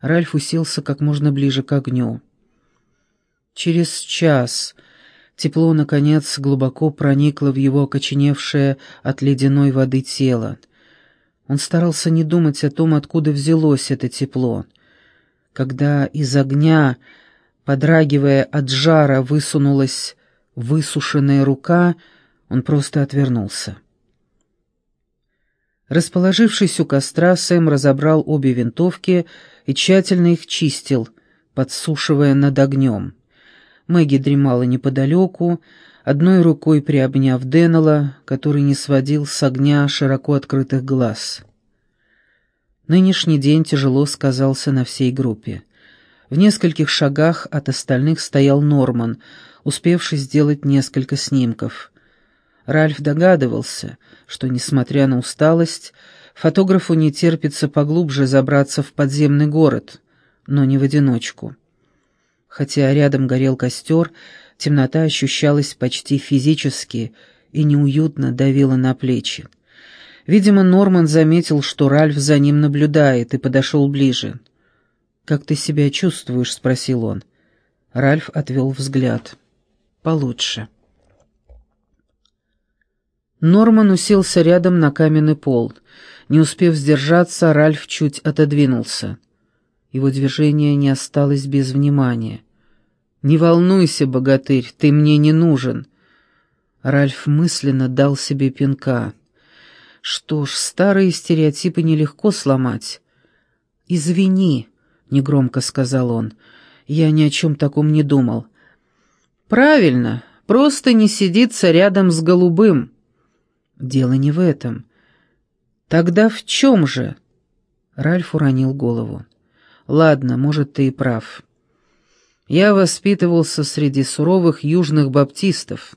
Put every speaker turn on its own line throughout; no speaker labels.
Ральф уселся как можно ближе к огню. Через час тепло, наконец, глубоко проникло в его окоченевшее от ледяной воды тело. Он старался не думать о том, откуда взялось это тепло. Когда из огня, подрагивая от жара, высунулась высушенная рука, он просто отвернулся. Расположившись у костра, Сэм разобрал обе винтовки и тщательно их чистил, подсушивая над огнем. Мэгги дремала неподалеку, одной рукой приобняв Деннелла, который не сводил с огня широко открытых глаз. Нынешний день тяжело сказался на всей группе. В нескольких шагах от остальных стоял Норман, успевший сделать несколько снимков. Ральф догадывался, что, несмотря на усталость, фотографу не терпится поглубже забраться в подземный город, но не в одиночку. Хотя рядом горел костер, темнота ощущалась почти физически и неуютно давила на плечи. Видимо, Норман заметил, что Ральф за ним наблюдает, и подошел ближе. «Как ты себя чувствуешь?» — спросил он. Ральф отвел взгляд. «Получше». Норман уселся рядом на каменный пол. Не успев сдержаться, Ральф чуть отодвинулся. Его движение не осталось без внимания. «Не волнуйся, богатырь, ты мне не нужен». Ральф мысленно дал себе пинка. Что ж, старые стереотипы нелегко сломать. «Извини», — негромко сказал он, — «я ни о чем таком не думал». «Правильно, просто не сидится рядом с голубым». Дело не в этом. Тогда в чем же? Ральф уронил голову. Ладно, может, ты и прав. Я воспитывался среди суровых южных баптистов.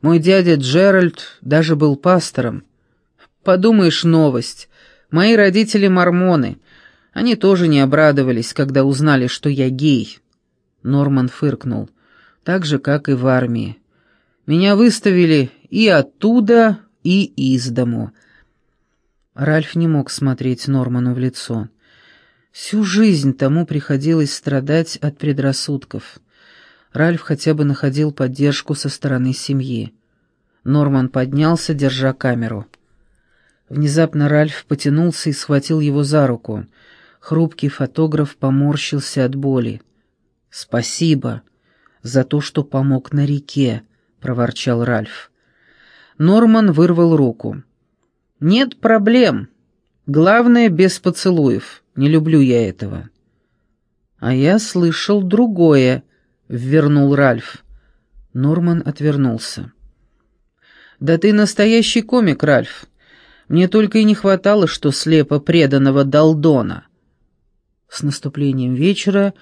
Мой дядя Джеральд даже был пастором. Подумаешь, новость. Мои родители мормоны. Они тоже не обрадовались, когда узнали, что я гей. Норман фыркнул. Так же, как и в армии. Меня выставили и оттуда, и из дому. Ральф не мог смотреть Норману в лицо. Всю жизнь тому приходилось страдать от предрассудков. Ральф хотя бы находил поддержку со стороны семьи. Норман поднялся, держа камеру. Внезапно Ральф потянулся и схватил его за руку. Хрупкий фотограф поморщился от боли. «Спасибо за то, что помог на реке», — проворчал Ральф. Норман вырвал руку. «Нет проблем. Главное, без поцелуев. Не люблю я этого». «А я слышал другое», — ввернул Ральф. Норман отвернулся. «Да ты настоящий комик, Ральф. Мне только и не хватало, что слепо преданного Далдона». С наступлением вечера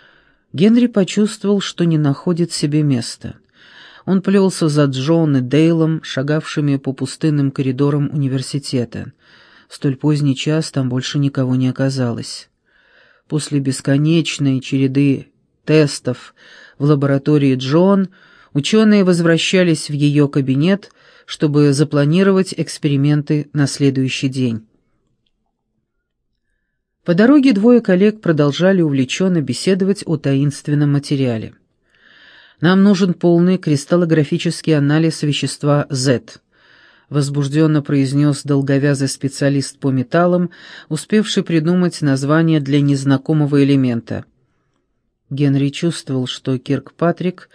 Генри почувствовал, что не находит себе места. Он плелся за Джон и Дейлом, шагавшими по пустынным коридорам университета. В столь поздний час там больше никого не оказалось. После бесконечной череды тестов в лаборатории Джон ученые возвращались в ее кабинет, чтобы запланировать эксперименты на следующий день. По дороге двое коллег продолжали увлеченно беседовать о таинственном материале. Нам нужен полный кристаллографический анализ вещества Z», — возбужденно произнес долговязый специалист по металлам, успевший придумать название для незнакомого элемента. Генри чувствовал, что Кирк Патрик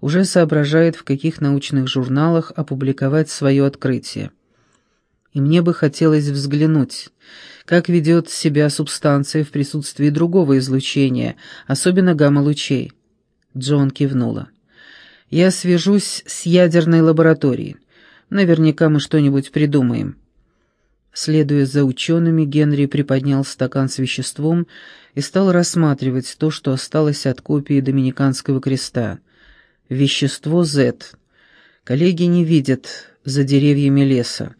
уже соображает, в каких научных журналах опубликовать свое открытие. И мне бы хотелось взглянуть, как ведет себя субстанция в присутствии другого излучения, особенно гамма-лучей. Джон кивнула. «Я свяжусь с ядерной лабораторией. Наверняка мы что-нибудь придумаем». Следуя за учеными, Генри приподнял стакан с веществом и стал рассматривать то, что осталось от копии Доминиканского креста. Вещество Z. Коллеги не видят за деревьями леса.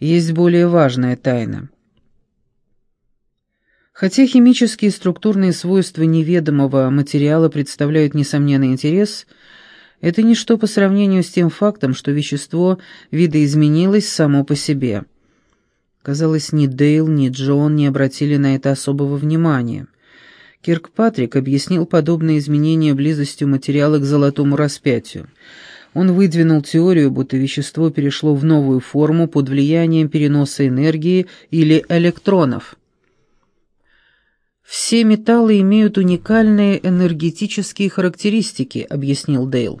Есть более важная тайна. Хотя химические и структурные свойства неведомого материала представляют несомненный интерес, это ничто по сравнению с тем фактом, что вещество видоизменилось само по себе. Казалось, ни Дейл, ни Джон не обратили на это особого внимания. Киркпатрик объяснил подобные изменения близостью материала к золотому распятию. Он выдвинул теорию, будто вещество перешло в новую форму под влиянием переноса энергии или электронов. «Все металлы имеют уникальные энергетические характеристики», — объяснил Дейл.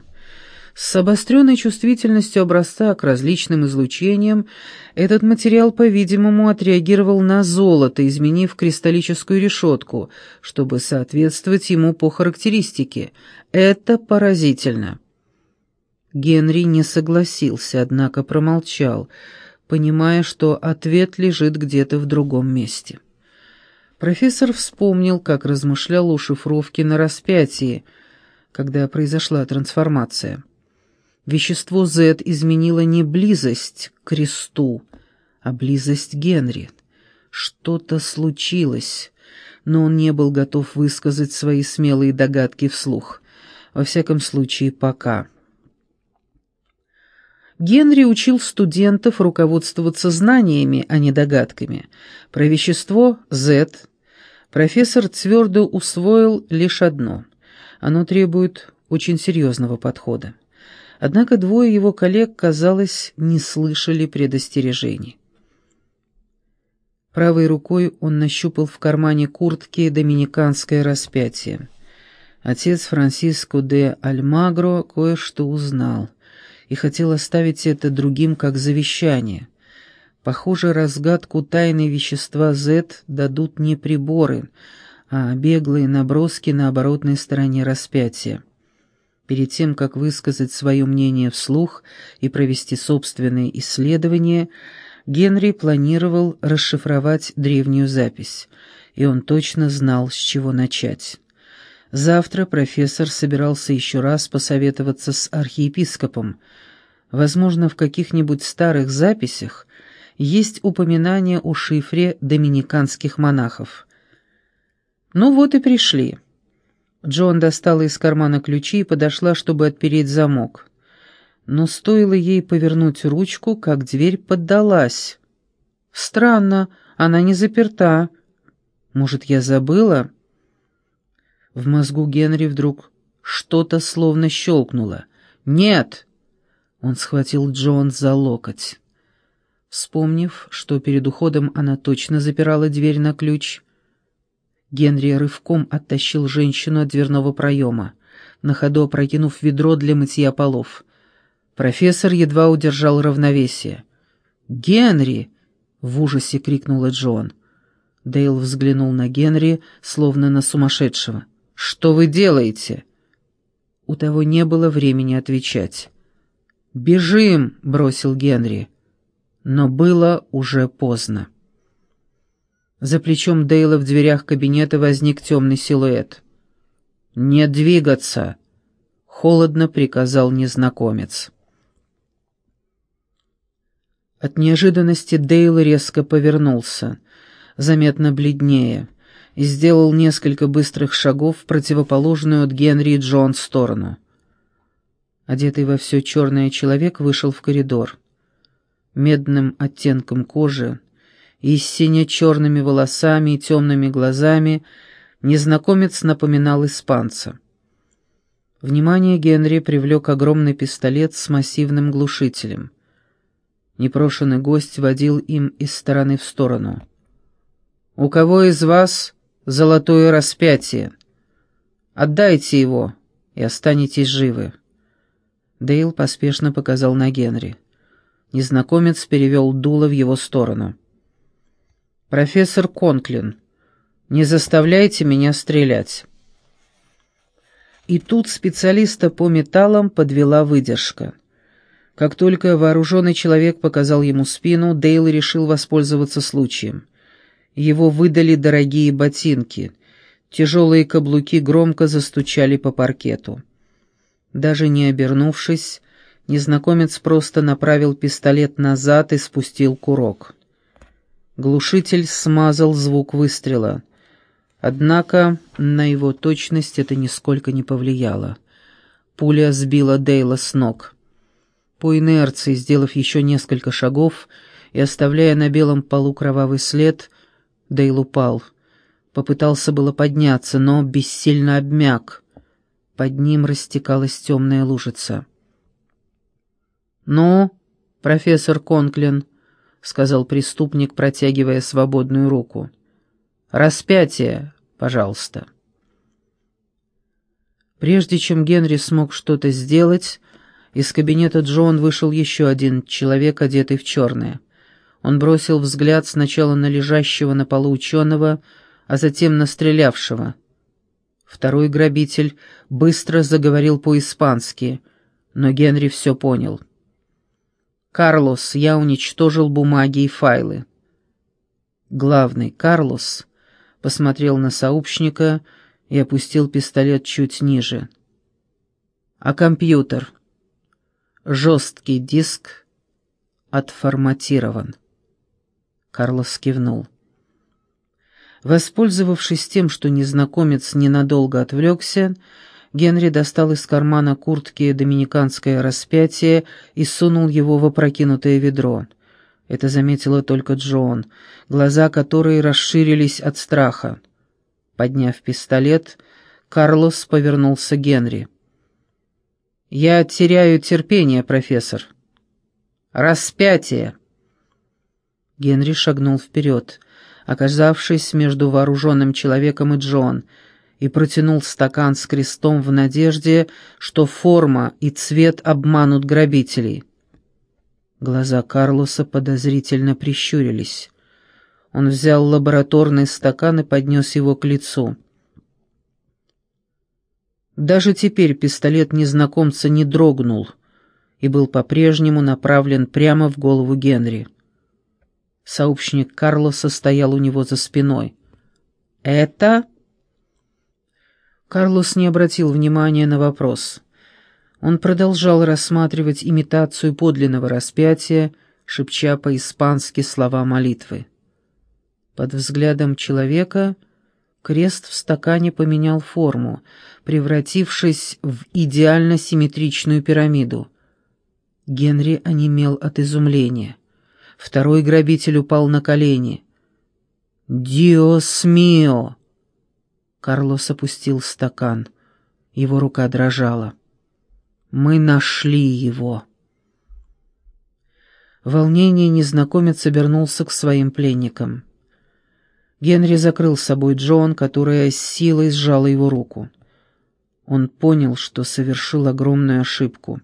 С обостренной чувствительностью образца к различным излучениям этот материал, по-видимому, отреагировал на золото, изменив кристаллическую решетку, чтобы соответствовать ему по характеристике. Это поразительно. Генри не согласился, однако промолчал, понимая, что ответ лежит где-то в другом месте. Профессор вспомнил, как размышлял о шифровке на распятии, когда произошла трансформация. Вещество Z изменило не близость к кресту, а близость Генри. Что-то случилось, но он не был готов высказать свои смелые догадки вслух. Во всяком случае, пока. Генри учил студентов руководствоваться знаниями, а не догадками. Про вещество Z профессор твердо усвоил лишь одно. Оно требует очень серьезного подхода. Однако двое его коллег, казалось, не слышали предостережений. Правой рукой он нащупал в кармане куртки доминиканское распятие. Отец Франсиско де Альмагро кое-что узнал и хотел оставить это другим как завещание. Похоже, разгадку тайны вещества Z дадут не приборы, а беглые наброски на оборотной стороне распятия. Перед тем, как высказать свое мнение вслух и провести собственные исследования, Генри планировал расшифровать древнюю запись, и он точно знал, с чего начать. Завтра профессор собирался еще раз посоветоваться с архиепископом. Возможно, в каких-нибудь старых записях есть упоминание о шифре доминиканских монахов. Ну вот и пришли. Джон достала из кармана ключи и подошла, чтобы отпереть замок. Но стоило ей повернуть ручку, как дверь поддалась. «Странно, она не заперта. Может, я забыла?» В мозгу Генри вдруг что-то словно щелкнуло. «Нет!» Он схватил Джон за локоть. Вспомнив, что перед уходом она точно запирала дверь на ключ, Генри рывком оттащил женщину от дверного проема, на ходу опрокинув ведро для мытья полов. Профессор едва удержал равновесие. «Генри!» — в ужасе крикнула Джон. Дейл взглянул на Генри, словно на сумасшедшего. «Что вы делаете?» У того не было времени отвечать. «Бежим!» — бросил Генри. Но было уже поздно. За плечом Дейла в дверях кабинета возник темный силуэт. «Не двигаться!» — холодно приказал незнакомец. От неожиданности Дейл резко повернулся, заметно бледнее, и сделал несколько быстрых шагов в противоположную от Генри и Джон сторону. Одетый во все черное человек вышел в коридор. Медным оттенком кожи, и с сине-черными волосами и темными глазами незнакомец напоминал испанца. Внимание Генри привлек огромный пистолет с массивным глушителем. Непрошенный гость водил им из стороны в сторону. «У кого из вас золотое распятие? Отдайте его, и останетесь живы». Дейл поспешно показал на Генри. Незнакомец перевел дуло в его сторону. «Профессор Конклин, не заставляйте меня стрелять». И тут специалиста по металлам подвела выдержка. Как только вооруженный человек показал ему спину, Дейл решил воспользоваться случаем. Его выдали дорогие ботинки. Тяжелые каблуки громко застучали по паркету. Даже не обернувшись, незнакомец просто направил пистолет назад и спустил курок. Глушитель смазал звук выстрела. Однако на его точность это нисколько не повлияло. Пуля сбила Дейла с ног. По инерции, сделав еще несколько шагов и оставляя на белом полу кровавый след, Дейл упал. Попытался было подняться, но бессильно обмяк. Под ним растекалась темная лужица. «Ну, профессор Конклин», — сказал преступник, протягивая свободную руку. «Распятие, пожалуйста». Прежде чем Генри смог что-то сделать, из кабинета Джон вышел еще один человек, одетый в черное. Он бросил взгляд сначала на лежащего на полу ученого, а затем на стрелявшего. Второй грабитель быстро заговорил по-испански, но Генри все понял. «Карлос, я уничтожил бумаги и файлы». Главный, Карлос, посмотрел на сообщника и опустил пистолет чуть ниже. «А компьютер?» «Жесткий диск отформатирован». Карлос кивнул. Воспользовавшись тем, что незнакомец ненадолго отвлекся, Генри достал из кармана куртки доминиканское распятие и сунул его в опрокинутое ведро. Это заметила только Джон, глаза которой расширились от страха. Подняв пистолет, Карлос повернулся к Генри. «Я теряю терпение, профессор». «Распятие!» Генри шагнул вперед, оказавшись между вооруженным человеком и Джон, и протянул стакан с крестом в надежде, что форма и цвет обманут грабителей. Глаза Карлоса подозрительно прищурились. Он взял лабораторный стакан и поднес его к лицу. Даже теперь пистолет незнакомца не дрогнул и был по-прежнему направлен прямо в голову Генри. Сообщник Карлоса стоял у него за спиной. «Это...» Карлос не обратил внимания на вопрос. Он продолжал рассматривать имитацию подлинного распятия, шепча по-испански слова молитвы. Под взглядом человека крест в стакане поменял форму, превратившись в идеально симметричную пирамиду. Генри онемел от изумления. Второй грабитель упал на колени. «Диос мио!» Карлос опустил стакан. Его рука дрожала. «Мы нашли его!» В волнении незнакомец обернулся к своим пленникам. Генри закрыл с собой Джон, которая с силой сжала его руку. Он понял, что совершил огромную ошибку.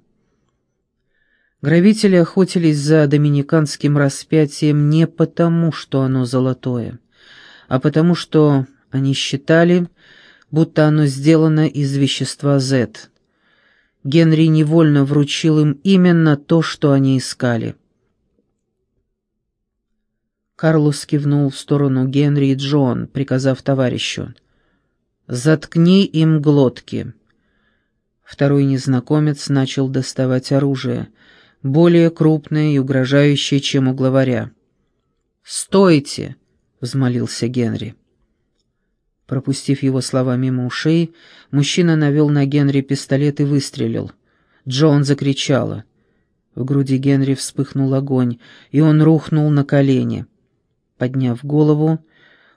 Грабители охотились за доминиканским распятием не потому, что оно золотое, а потому, что они считали, будто оно сделано из вещества Z. Генри невольно вручил им именно то, что они искали — Карлос кивнул в сторону Генри и Джон, приказав товарищу. «Заткни им глотки». Второй незнакомец начал доставать оружие, более крупное и угрожающее, чем у главаря. «Стойте!» — взмолился Генри. Пропустив его слова мимо ушей, мужчина навел на Генри пистолет и выстрелил. Джон закричала. В груди Генри вспыхнул огонь, и он рухнул на колени. Подняв голову,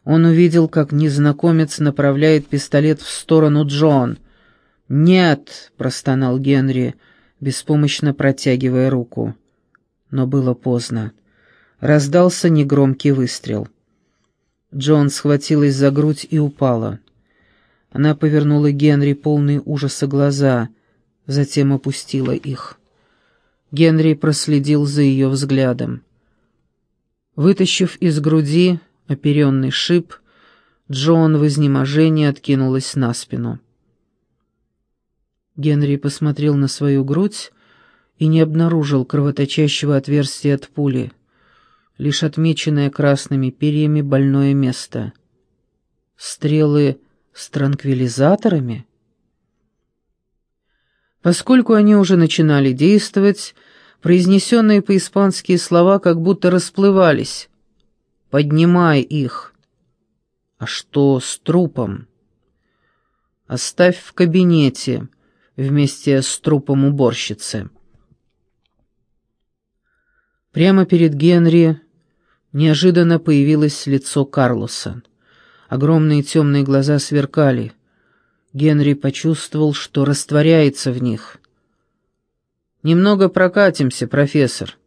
он увидел, как незнакомец направляет пистолет в сторону Джон. «Нет!» — простонал Генри, беспомощно протягивая руку. Но было поздно. Раздался негромкий выстрел. Джон схватилась за грудь и упала. Она повернула Генри полные ужаса глаза, затем опустила их. Генри проследил за ее взглядом. Вытащив из груди оперенный шип, Джон в изнеможении откинулась на спину. Генри посмотрел на свою грудь и не обнаружил кровоточащего отверстия от пули, лишь отмеченное красными перьями больное место. Стрелы с транквилизаторами? Поскольку они уже начинали действовать, Произнесенные по-испански слова как будто расплывались. «Поднимай их». «А что с трупом?» «Оставь в кабинете вместе с трупом уборщицы». Прямо перед Генри неожиданно появилось лицо Карлоса. Огромные темные глаза сверкали. Генри почувствовал, что растворяется в них. «Немного прокатимся, профессор.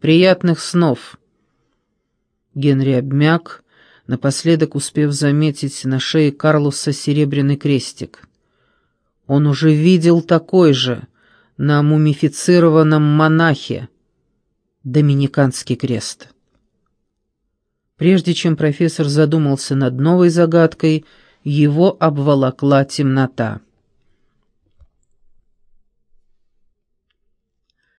Приятных снов!» Генри обмяк, напоследок успев заметить на шее Карлоса серебряный крестик. Он уже видел такой же на мумифицированном монахе. Доминиканский крест. Прежде чем профессор задумался над новой загадкой, его обволокла темнота.